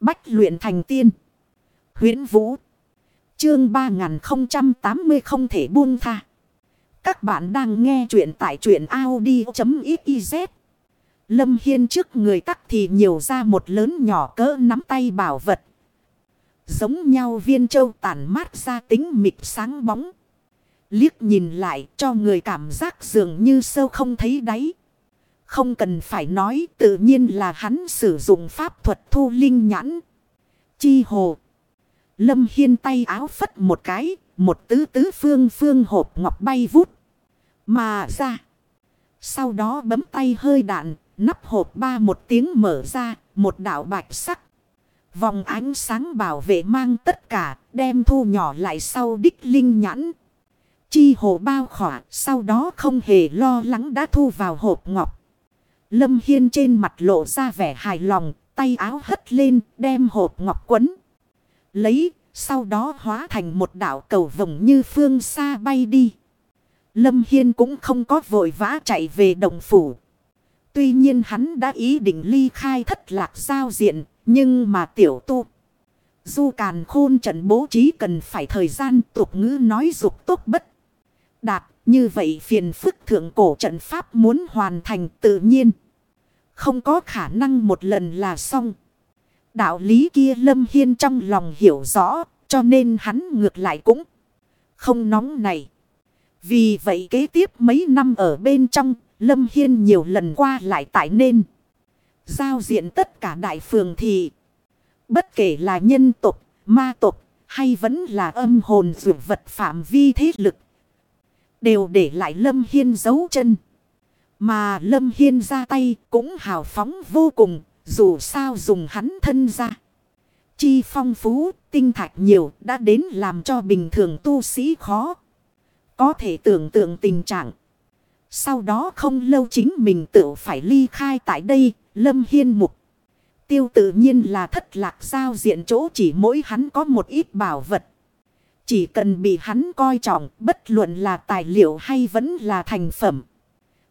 Bách luyện thành tiên. huyễn Vũ. Chương 3080 không thể buông tha. Các bạn đang nghe truyện tại truyện Audi.xyz. Lâm Hiên trước người tắc thì nhiều ra một lớn nhỏ cỡ nắm tay bảo vật. Giống nhau viên châu tản mát ra tính mịt sáng bóng. Liếc nhìn lại cho người cảm giác dường như sâu không thấy đáy. Không cần phải nói tự nhiên là hắn sử dụng pháp thuật thu linh nhãn. Chi hồ. Lâm Hiên tay áo phất một cái, một tứ tứ phương phương hộp ngọc bay vút. Mà ra. Sau đó bấm tay hơi đạn, nắp hộp ba một tiếng mở ra, một đảo bạch sắc. Vòng ánh sáng bảo vệ mang tất cả, đem thu nhỏ lại sau đích linh nhãn. Chi hồ bao khỏa, sau đó không hề lo lắng đã thu vào hộp ngọc. Lâm Hiên trên mặt lộ ra vẻ hài lòng, tay áo hất lên, đem hộp ngọc quấn. Lấy, sau đó hóa thành một đảo cầu vồng như phương xa bay đi. Lâm Hiên cũng không có vội vã chạy về đồng phủ. Tuy nhiên hắn đã ý định ly khai thất lạc giao diện, nhưng mà tiểu tu. Du càn khôn trận bố trí cần phải thời gian tục ngữ nói dục tốt bất. Đạt, như vậy phiền phức thượng cổ trận pháp muốn hoàn thành tự nhiên. Không có khả năng một lần là xong. Đạo lý kia Lâm Hiên trong lòng hiểu rõ, cho nên hắn ngược lại cũng không nóng này. Vì vậy kế tiếp mấy năm ở bên trong, Lâm Hiên nhiều lần qua lại tại nên. Giao diện tất cả đại phường thì bất kể là nhân tục, ma tục hay vẫn là âm hồn dụ vật phạm vi thế lực. Đều để lại Lâm Hiên dấu chân. Mà Lâm Hiên ra tay cũng hào phóng vô cùng, dù sao dùng hắn thân ra. Chi phong phú, tinh thạch nhiều đã đến làm cho bình thường tu sĩ khó. Có thể tưởng tượng tình trạng. Sau đó không lâu chính mình tự phải ly khai tại đây, Lâm Hiên mục. Tiêu tự nhiên là thất lạc giao diện chỗ chỉ mỗi hắn có một ít bảo vật. Chỉ cần bị hắn coi trọng, bất luận là tài liệu hay vẫn là thành phẩm.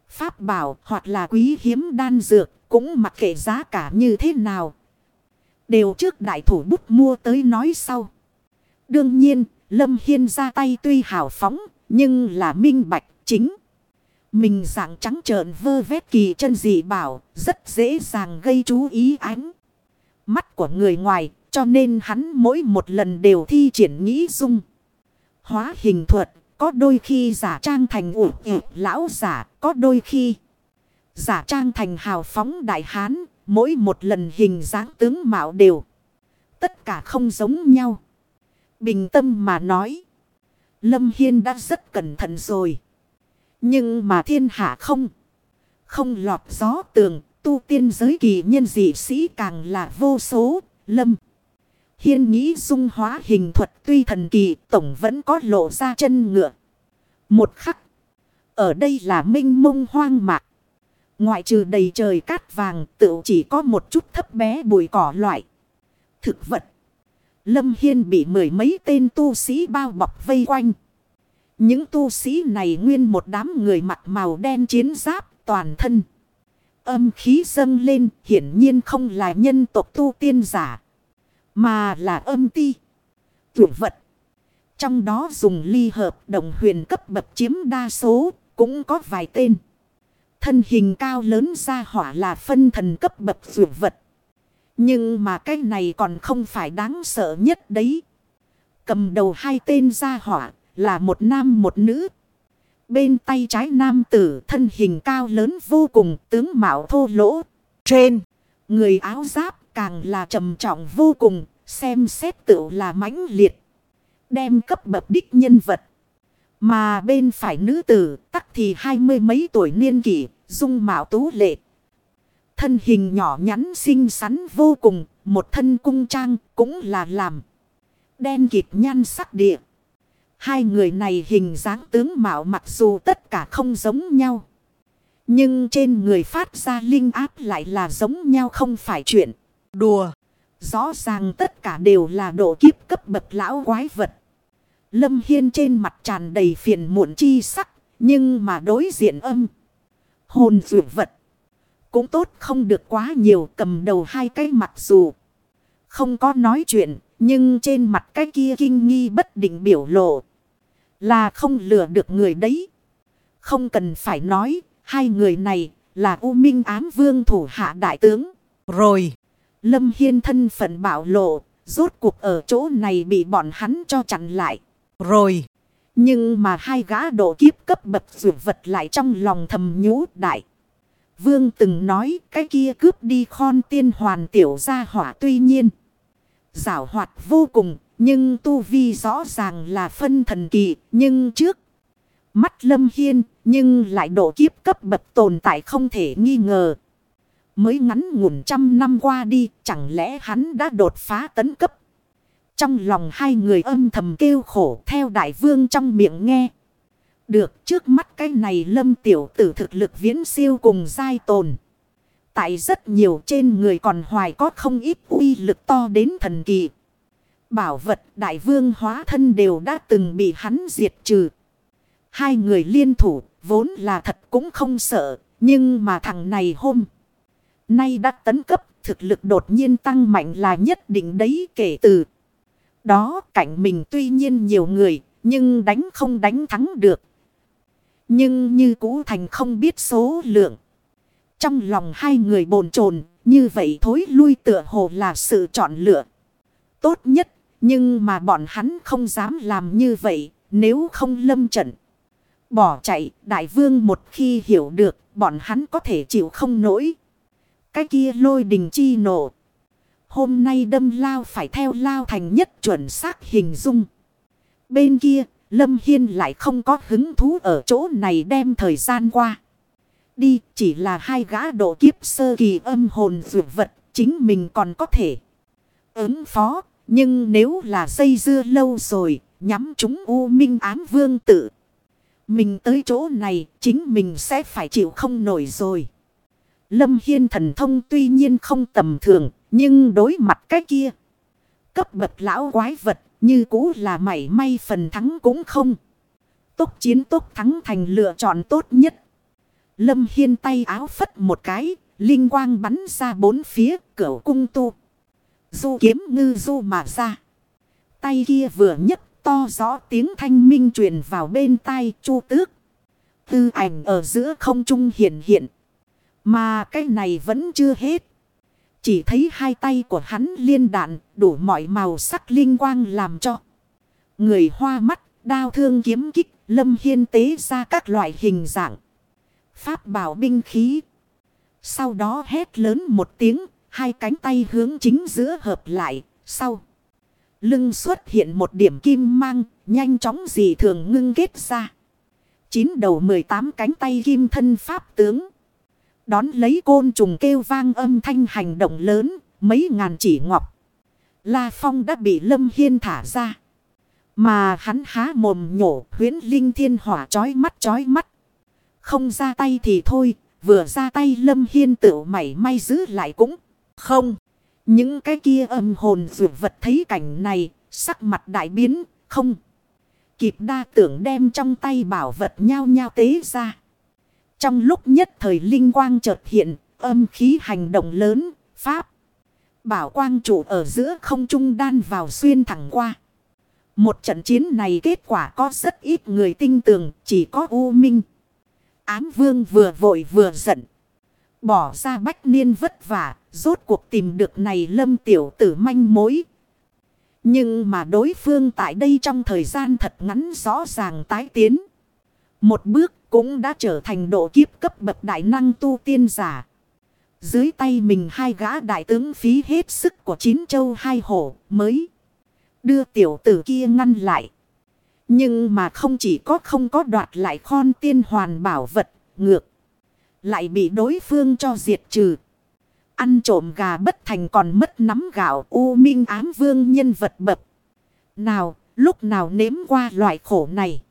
Pháp bảo hoặc là quý hiếm đan dược, cũng mặc kệ giá cả như thế nào. Đều trước đại thủ bút mua tới nói sau. Đương nhiên, Lâm Hiên ra tay tuy hào phóng, nhưng là minh bạch chính. Mình dạng trắng trợn vơ vét kỳ chân dị bảo, rất dễ dàng gây chú ý ánh. Mắt của người ngoài, cho nên hắn mỗi một lần đều thi triển nghĩ dung. Hóa hình thuật, có đôi khi giả trang thành ủ ủ lão giả, có đôi khi giả trang thành hào phóng đại hán, mỗi một lần hình dáng tướng mạo đều. Tất cả không giống nhau. Bình tâm mà nói. Lâm Hiên đã rất cẩn thận rồi. Nhưng mà thiên hạ không. Không lọt gió tường. Tu tiên giới kỳ nhân dị sĩ càng là vô số. Lâm. Hiên nghĩ dung hóa hình thuật tuy thần kỳ, tổng vẫn có lộ ra chân ngựa. Một khắc. Ở đây là minh mông hoang mạc. Ngoại trừ đầy trời cát vàng tự chỉ có một chút thấp bé bụi cỏ loại. Thực vật. Lâm Hiên bị mười mấy tên tu sĩ bao bọc vây quanh. Những tu sĩ này nguyên một đám người mặc màu đen chiến giáp, toàn thân. Âm khí dâng lên, hiển nhiên không là nhân tộc tu tiên giả. Mà là âm ti. Chủ vật. Trong đó dùng ly hợp đồng huyền cấp bậc chiếm đa số cũng có vài tên. Thân hình cao lớn ra hỏa là phân thần cấp bậc chủ vật. Nhưng mà cái này còn không phải đáng sợ nhất đấy. Cầm đầu hai tên ra hỏa là một nam một nữ. Bên tay trái nam tử thân hình cao lớn vô cùng tướng mạo thô lỗ. Trên, người áo giáp càng là trầm trọng vô cùng, xem xét tựu là mãnh liệt. Đem cấp bậc đích nhân vật. Mà bên phải nữ tử tắc thì hai mươi mấy tuổi niên kỷ, dung mạo tú lệ. Thân hình nhỏ nhắn xinh xắn vô cùng, một thân cung trang cũng là làm. Đen kịt nhan sắc địa. Hai người này hình dáng tướng mạo mặc dù tất cả không giống nhau. Nhưng trên người phát ra linh áp lại là giống nhau không phải chuyện. Đùa. Rõ ràng tất cả đều là độ kiếp cấp bậc lão quái vật. Lâm Hiên trên mặt tràn đầy phiền muộn chi sắc. Nhưng mà đối diện âm. Hồn dụ vật. Cũng tốt không được quá nhiều cầm đầu hai cái mặt dù. Không có nói chuyện, nhưng trên mặt cái kia kinh nghi bất định biểu lộ. Là không lừa được người đấy. Không cần phải nói, hai người này là U Minh ám vương thủ hạ đại tướng. Rồi, Lâm Hiên thân phận bảo lộ, rốt cuộc ở chỗ này bị bọn hắn cho chặn lại. Rồi, nhưng mà hai gã độ kiếp cấp bậc rượu vật lại trong lòng thầm nhũ đại. Vương từng nói cái kia cướp đi khon tiên hoàn tiểu gia hỏa tuy nhiên. Giảo hoạt vô cùng, nhưng tu vi rõ ràng là phân thần kỳ, nhưng trước. Mắt lâm hiên, nhưng lại độ kiếp cấp bậc tồn tại không thể nghi ngờ. Mới ngắn ngủn trăm năm qua đi, chẳng lẽ hắn đã đột phá tấn cấp. Trong lòng hai người âm thầm kêu khổ theo đại vương trong miệng nghe. Được trước mắt cái này lâm tiểu tử thực lực viễn siêu cùng giai tồn. Tại rất nhiều trên người còn hoài có không ít uy lực to đến thần kỳ. Bảo vật đại vương hóa thân đều đã từng bị hắn diệt trừ. Hai người liên thủ vốn là thật cũng không sợ. Nhưng mà thằng này hôm nay đã tấn cấp thực lực đột nhiên tăng mạnh là nhất định đấy kể từ. Đó cảnh mình tuy nhiên nhiều người nhưng đánh không đánh thắng được. Nhưng như cũ thành không biết số lượng. Trong lòng hai người bồn chồn như vậy thối lui tựa hồ là sự chọn lựa. Tốt nhất, nhưng mà bọn hắn không dám làm như vậy, nếu không lâm trận. Bỏ chạy, đại vương một khi hiểu được, bọn hắn có thể chịu không nổi. Cái kia lôi đình chi nổ. Hôm nay đâm lao phải theo lao thành nhất chuẩn xác hình dung. Bên kia, Lâm Hiên lại không có hứng thú ở chỗ này đem thời gian qua. Đi chỉ là hai gã độ kiếp sơ kỳ âm hồn dược vật, chính mình còn có thể ứng phó. Nhưng nếu là dây dưa lâu rồi, nhắm chúng U Minh ám vương tự. Mình tới chỗ này, chính mình sẽ phải chịu không nổi rồi. Lâm Hiên thần thông tuy nhiên không tầm thường, nhưng đối mặt cái kia. Cấp bậc lão quái vật như cũ là mảy may phần thắng cũng không. Tốc chiến tốc thắng thành lựa chọn tốt nhất. Lâm Hiên tay áo phất một cái, linh quang bắn ra bốn phía cửa cung tu. Du kiếm ngư du mà ra. Tay kia vừa nhất to rõ tiếng thanh minh truyền vào bên tai chu tước. Tư ảnh ở giữa không trung hiện hiện. Mà cái này vẫn chưa hết. Chỉ thấy hai tay của hắn liên đạn đủ mọi màu sắc linh quang làm cho. Người hoa mắt, đao thương kiếm kích, lâm hiên tế ra các loại hình dạng. Pháp bảo binh khí. Sau đó hét lớn một tiếng, hai cánh tay hướng chính giữa hợp lại, sau. Lưng xuất hiện một điểm kim mang, nhanh chóng dị thường ngưng kết ra. Chín đầu 18 cánh tay kim thân pháp tướng. Đón lấy côn trùng kêu vang âm thanh hành động lớn, mấy ngàn chỉ ngọc. La Phong đã bị Lâm Hiên thả ra. Mà hắn há mồm nhổ huyến linh thiên hỏa chói mắt chói mắt. Không ra tay thì thôi, vừa ra tay Lâm Hiên tự mảy may giữ lại cũng không. Những cái kia âm hồn dược vật thấy cảnh này, sắc mặt đại biến, không. Kịp đa tưởng đem trong tay bảo vật nhau nhau tế ra. Trong lúc nhất thời linh quang chợt hiện, âm khí hành động lớn, pháp. Bảo quang trụ ở giữa không trung đan vào xuyên thẳng qua. Một trận chiến này kết quả có rất ít người tin tưởng chỉ có U Minh. Ám vương vừa vội vừa giận. Bỏ ra bách niên vất vả, rốt cuộc tìm được này lâm tiểu tử manh mối. Nhưng mà đối phương tại đây trong thời gian thật ngắn rõ ràng tái tiến. Một bước cũng đã trở thành độ kiếp cấp bậc đại năng tu tiên giả. Dưới tay mình hai gã đại tướng phí hết sức của chín châu hai hổ mới đưa tiểu tử kia ngăn lại. Nhưng mà không chỉ có không có đoạt lại khon tiên hoàn bảo vật ngược. Lại bị đối phương cho diệt trừ. Ăn trộm gà bất thành còn mất nắm gạo u minh ám vương nhân vật bập Nào, lúc nào nếm qua loại khổ này.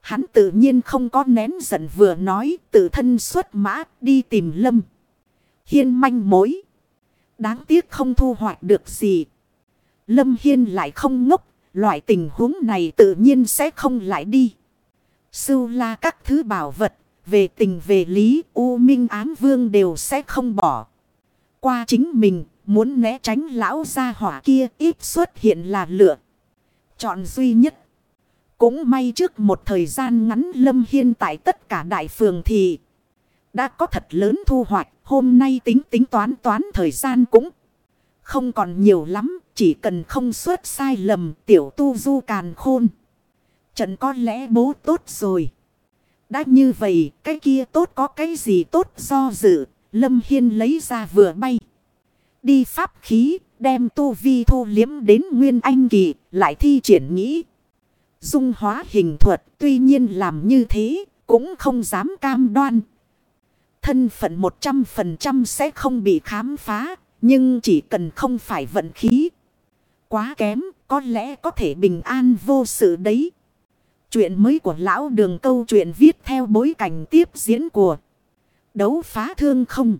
Hắn tự nhiên không có nén giận vừa nói, tự thân xuất mã, đi tìm lâm. Hiên manh mối. Đáng tiếc không thu hoạch được gì. Lâm Hiên lại không ngốc. Loại tình huống này tự nhiên sẽ không lại đi. Sưu la các thứ bảo vật. Về tình về lý, U Minh Ám Vương đều sẽ không bỏ. Qua chính mình. Muốn né tránh lão gia hỏa kia, ít xuất hiện là lựa. Chọn duy nhất. Cũng may trước một thời gian ngắn Lâm Hiên tại tất cả đại phường thì đã có thật lớn thu hoạch. Hôm nay tính tính toán toán thời gian cũng không còn nhiều lắm. Chỉ cần không xuất sai lầm, tiểu tu du càn khôn. Trận có lẽ bố tốt rồi. Đã như vậy, cái kia tốt có cái gì tốt do dự. Lâm Hiên lấy ra vừa bay. Đi pháp khí, đem tu vi thu liếm đến nguyên anh kỳ, lại thi triển nghĩ. Dung hóa hình thuật, tuy nhiên làm như thế cũng không dám cam đoan. Thân phận 100% sẽ không bị khám phá, nhưng chỉ cần không phải vận khí. Quá kém, có lẽ có thể bình an vô sự đấy. Chuyện mới của lão đường câu chuyện viết theo bối cảnh tiếp diễn của đấu phá thương không.